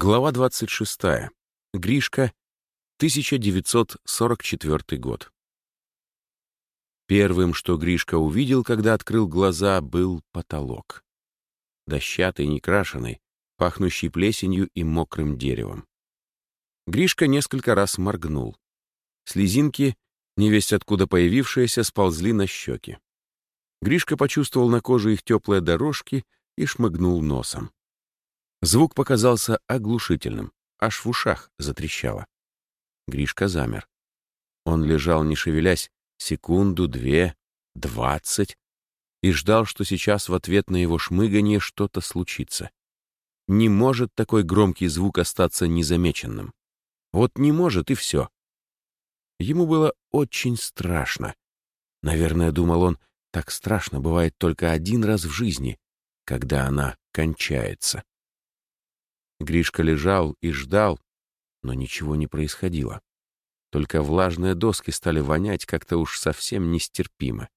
Глава 26. Гришка, 1944 год. Первым, что Гришка увидел, когда открыл глаза, был потолок. Дощатый, некрашенный, пахнущий плесенью и мокрым деревом. Гришка несколько раз моргнул. Слезинки, невесть откуда появившиеся, сползли на щеки. Гришка почувствовал на коже их теплые дорожки и шмыгнул носом. Звук показался оглушительным, аж в ушах затрещало. Гришка замер. Он лежал, не шевелясь, секунду, две, двадцать, и ждал, что сейчас в ответ на его шмыганье что-то случится. Не может такой громкий звук остаться незамеченным. Вот не может, и все. Ему было очень страшно. Наверное, думал он, так страшно бывает только один раз в жизни, когда она кончается. Гришка лежал и ждал, но ничего не происходило. Только влажные доски стали вонять как-то уж совсем нестерпимо.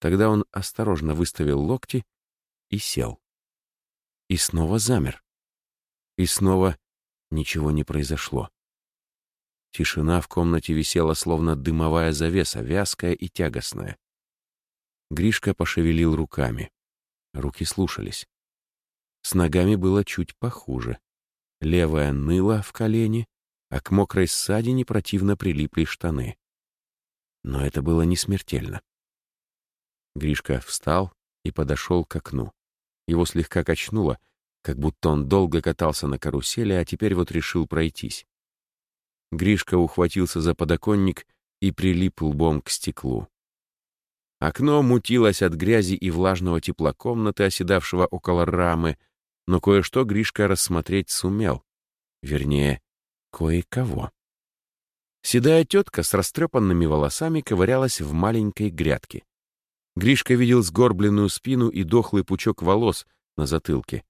Тогда он осторожно выставил локти и сел. И снова замер. И снова ничего не произошло. Тишина в комнате висела, словно дымовая завеса, вязкая и тягостная. Гришка пошевелил руками. Руки слушались. С ногами было чуть похуже. Левая ныла в колени, а к мокрой ссадине противно прилипли штаны. Но это было не смертельно. Гришка встал и подошел к окну. Его слегка качнуло, как будто он долго катался на карусели, а теперь вот решил пройтись. Гришка ухватился за подоконник и прилип лбом к стеклу. Окно мутилось от грязи и влажного тепла комнаты, оседавшего около рамы, но кое-что Гришка рассмотреть сумел. Вернее, кое-кого. Седая тетка с растрепанными волосами ковырялась в маленькой грядке. Гришка видел сгорбленную спину и дохлый пучок волос на затылке.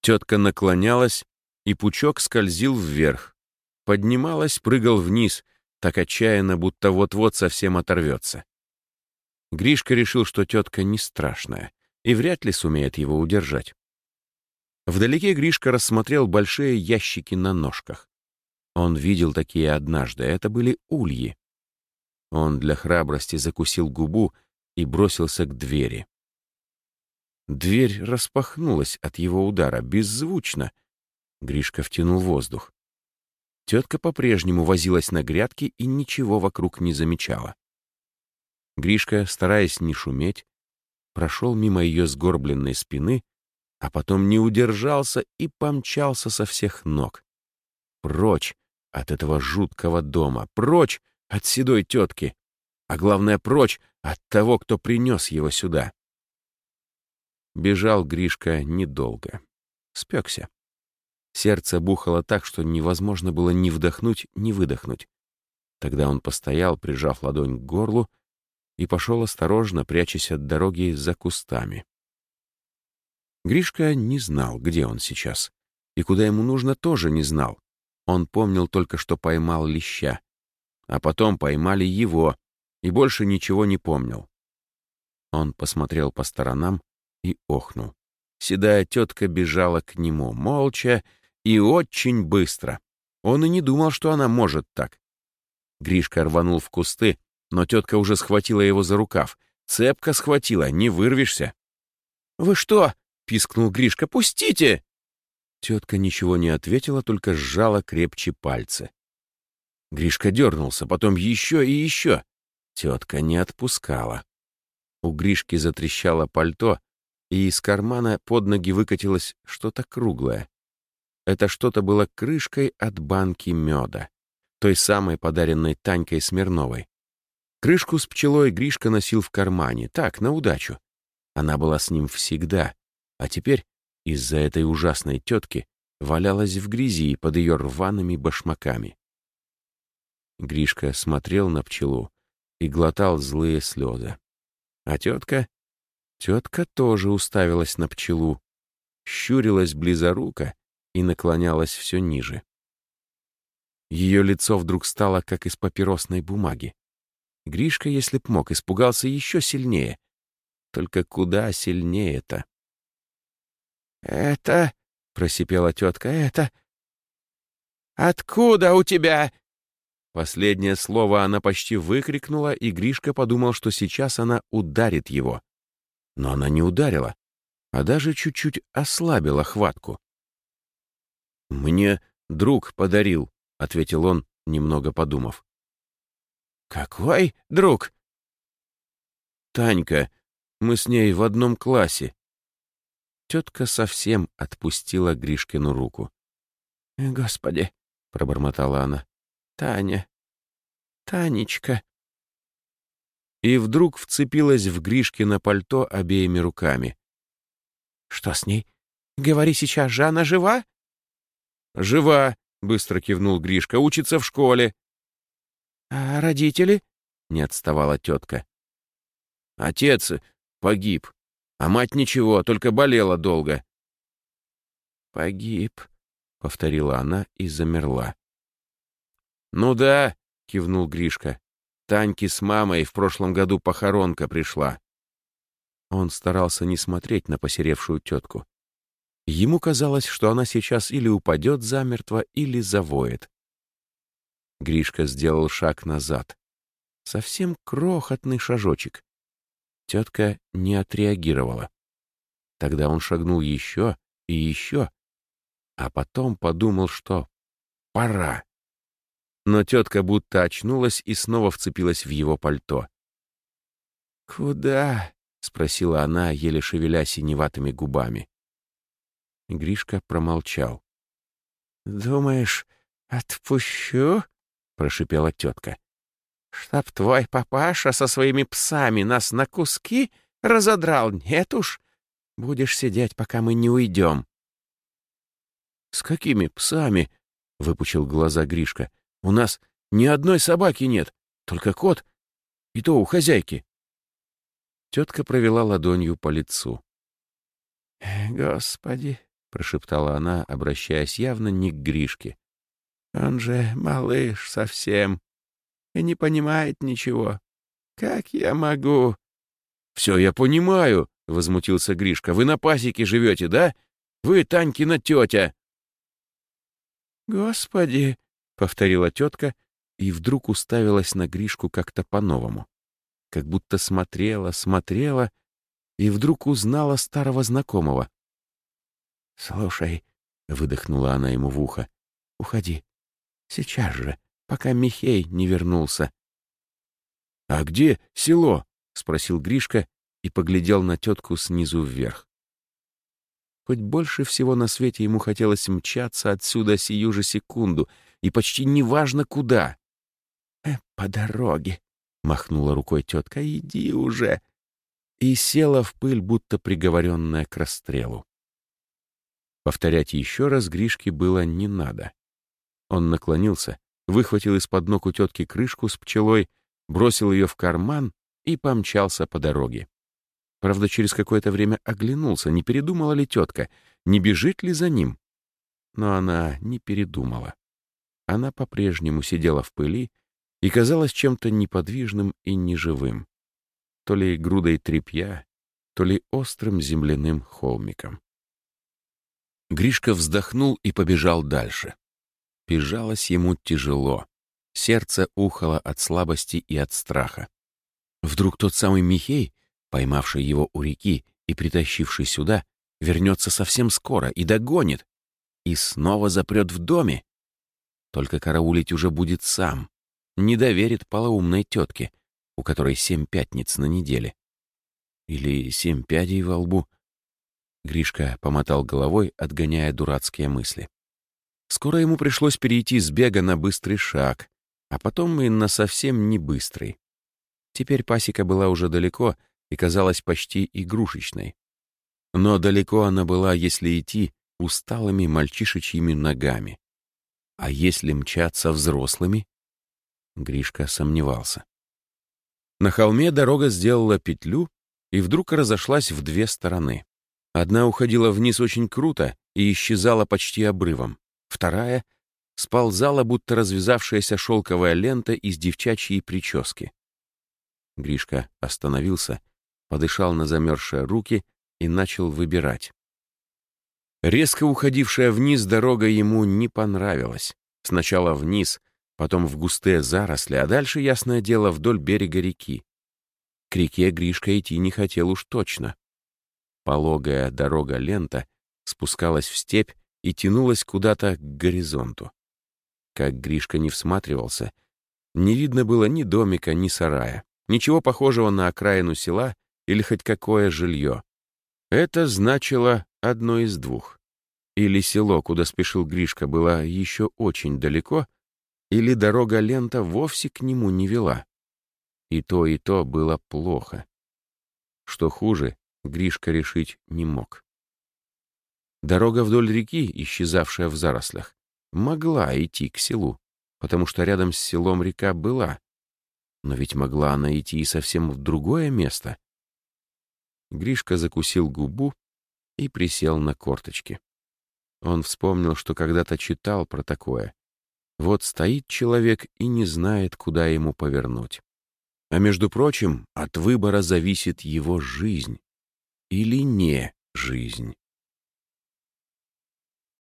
Тетка наклонялась, и пучок скользил вверх. Поднималась, прыгал вниз, так отчаянно, будто вот-вот совсем оторвется. Гришка решил, что тетка не страшная и вряд ли сумеет его удержать. Вдалеке Гришка рассмотрел большие ящики на ножках. Он видел такие однажды, это были ульи. Он для храбрости закусил губу и бросился к двери. Дверь распахнулась от его удара, беззвучно. Гришка втянул воздух. Тетка по-прежнему возилась на грядке и ничего вокруг не замечала. Гришка, стараясь не шуметь, прошел мимо ее сгорбленной спины а потом не удержался и помчался со всех ног. Прочь от этого жуткого дома, прочь от седой тетки, а главное, прочь от того, кто принес его сюда. Бежал Гришка недолго. Спекся. Сердце бухало так, что невозможно было ни вдохнуть, ни выдохнуть. Тогда он постоял, прижав ладонь к горлу, и пошел осторожно, прячась от дороги за кустами. Гришка не знал, где он сейчас. И куда ему нужно, тоже не знал. Он помнил только, что поймал леща. А потом поймали его, и больше ничего не помнил. Он посмотрел по сторонам и охнул. Седая тетка бежала к нему, молча и очень быстро. Он и не думал, что она может так. Гришка рванул в кусты, но тетка уже схватила его за рукав. Цепко схватила, не вырвешься. «Вы что, пискнул Гришка. «Пустите!» Тетка ничего не ответила, только сжала крепче пальцы. Гришка дернулся, потом еще и еще. Тетка не отпускала. У Гришки затрещало пальто, и из кармана под ноги выкатилось что-то круглое. Это что-то было крышкой от банки меда, той самой подаренной Танькой Смирновой. Крышку с пчелой Гришка носил в кармане, так, на удачу. Она была с ним всегда, а теперь из-за этой ужасной тетки валялась в грязи под ее рваными башмаками. Гришка смотрел на пчелу и глотал злые слезы. А тетка? Тетка тоже уставилась на пчелу, щурилась близоруко и наклонялась все ниже. Ее лицо вдруг стало, как из папиросной бумаги. Гришка, если б мог, испугался еще сильнее. Только куда сильнее-то? «Это просипела тетка, — «это...» «Откуда у тебя?» Последнее слово она почти выкрикнула, и Гришка подумал, что сейчас она ударит его. Но она не ударила, а даже чуть-чуть ослабила хватку. «Мне друг подарил», — ответил он, немного подумав. «Какой друг?» «Танька. Мы с ней в одном классе». Тетка совсем отпустила Гришкину руку. «Господи!» — пробормотала она. «Таня! Танечка!» И вдруг вцепилась в Гришкино пальто обеими руками. «Что с ней? Говори сейчас же, она жива?» «Жива!» — быстро кивнул Гришка. «Учится в школе». «А родители?» — не отставала тетка. «Отец погиб, а мать ничего, только болела долго». «Погиб», — повторила она и замерла. «Ну да», — кивнул Гришка. «Таньки с мамой в прошлом году похоронка пришла». Он старался не смотреть на посеревшую тетку. Ему казалось, что она сейчас или упадет замертво, или завоет. Гришка сделал шаг назад. Совсем крохотный шажочек. Тетка не отреагировала. Тогда он шагнул еще и еще, а потом подумал, что пора. Но тетка будто очнулась и снова вцепилась в его пальто. «Куда?» — спросила она, еле шевеля синеватыми губами. Гришка промолчал. «Думаешь, отпущу?» — прошипела тетка. «Чтоб твой папаша со своими псами нас на куски разодрал, нет уж. Будешь сидеть, пока мы не уйдем». «С какими псами?» — выпучил глаза Гришка. «У нас ни одной собаки нет, только кот, и то у хозяйки». Тетка провела ладонью по лицу. «Господи!» — прошептала она, обращаясь явно не к Гришке. «Он же малыш совсем и не понимает ничего. Как я могу?» «Все я понимаю», — возмутился Гришка. «Вы на пасеке живете, да? Вы Танькина тетя». «Господи!» — повторила тетка и вдруг уставилась на Гришку как-то по-новому. Как будто смотрела, смотрела и вдруг узнала старого знакомого. «Слушай», — выдохнула она ему в ухо, — «уходи. Сейчас же, пока Михей не вернулся». «А где село?» — спросил Гришка и поглядел на тетку снизу вверх. Хоть больше всего на свете ему хотелось мчаться отсюда сию же секунду, и почти неважно куда. «Э, «По дороге», — махнула рукой тетка, — «иди уже». И села в пыль, будто приговоренная к расстрелу. Повторять еще раз Гришке было не надо. Он наклонился, выхватил из-под ног у тетки крышку с пчелой, бросил ее в карман и помчался по дороге. Правда, через какое-то время оглянулся, не передумала ли тетка, не бежит ли за ним. Но она не передумала. Она по-прежнему сидела в пыли и казалась чем-то неподвижным и неживым. То ли грудой тряпья, то ли острым земляным холмиком. Гришка вздохнул и побежал дальше. Бежалось ему тяжело. Сердце ухало от слабости и от страха. Вдруг тот самый Михей поймавший его у реки и притащивший сюда, вернется совсем скоро и догонит, и снова запрет в доме. Только караулить уже будет сам, не доверит полоумной тетке, у которой семь пятниц на неделе. Или семь пядей во лбу. Гришка помотал головой, отгоняя дурацкие мысли. Скоро ему пришлось перейти с бега на быстрый шаг, а потом и на совсем не быстрый. Теперь пасека была уже далеко, и казалась почти игрушечной. Но далеко она была, если идти, усталыми мальчишечьими ногами. А если мчаться взрослыми? Гришка сомневался. На холме дорога сделала петлю и вдруг разошлась в две стороны. Одна уходила вниз очень круто и исчезала почти обрывом. Вторая сползала, будто развязавшаяся шелковая лента из девчачьей прически. Гришка остановился подышал на замерзшие руки и начал выбирать. Резко уходившая вниз дорога ему не понравилась. Сначала вниз, потом в густые заросли, а дальше, ясное дело, вдоль берега реки. К реке Гришка идти не хотел уж точно. Пологая дорога-лента спускалась в степь и тянулась куда-то к горизонту. Как Гришка не всматривался, не видно было ни домика, ни сарая, ничего похожего на окраину села или хоть какое жилье. Это значило одно из двух. Или село, куда спешил Гришка, было еще очень далеко, или дорога-лента вовсе к нему не вела. И то, и то было плохо. Что хуже, Гришка решить не мог. Дорога вдоль реки, исчезавшая в зарослях, могла идти к селу, потому что рядом с селом река была. Но ведь могла она идти и совсем в другое место. Гришка закусил губу и присел на корточки. Он вспомнил, что когда-то читал про такое. Вот стоит человек и не знает, куда ему повернуть. А между прочим, от выбора зависит его жизнь или не жизнь.